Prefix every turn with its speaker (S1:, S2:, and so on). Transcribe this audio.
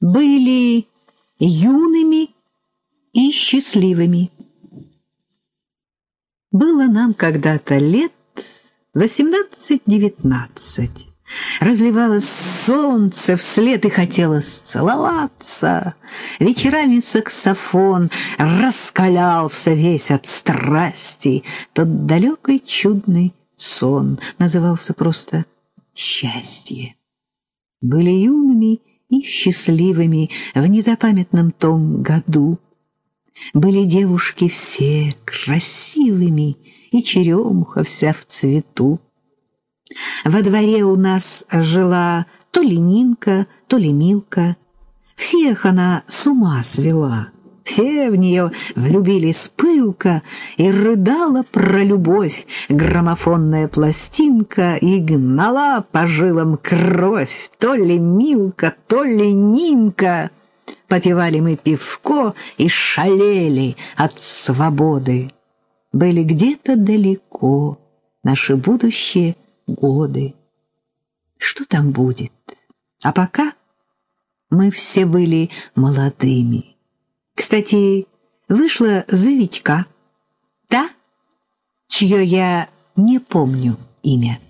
S1: были юными и счастливыми. Было нам когда-то лет восемнадцать-девятнадцать. Разливалось солнце вслед и хотелось целоваться. Вечерами саксофон раскалялся весь от страсти. Тот далекий чудный сон назывался просто «Счастье». Были юными и счастливыми в незапамятном том году. Были девушки все красивыми, и черемуха вся в цвету. Во дворе у нас жила то ли Нинка, то ли Милка. Всех она с ума свела. Все в нее влюбились пылко, и рыдала про любовь граммофонная пластинка, и гнала по жилам кровь, то ли Милка, то ли Нинка. Попивали мы пивко и шалели от свободы. Были где-то далеко наши будущие годы. Что там будет? А пока мы все были молодыми. Кстати, вышла за Витька, та, чье я не помню имя.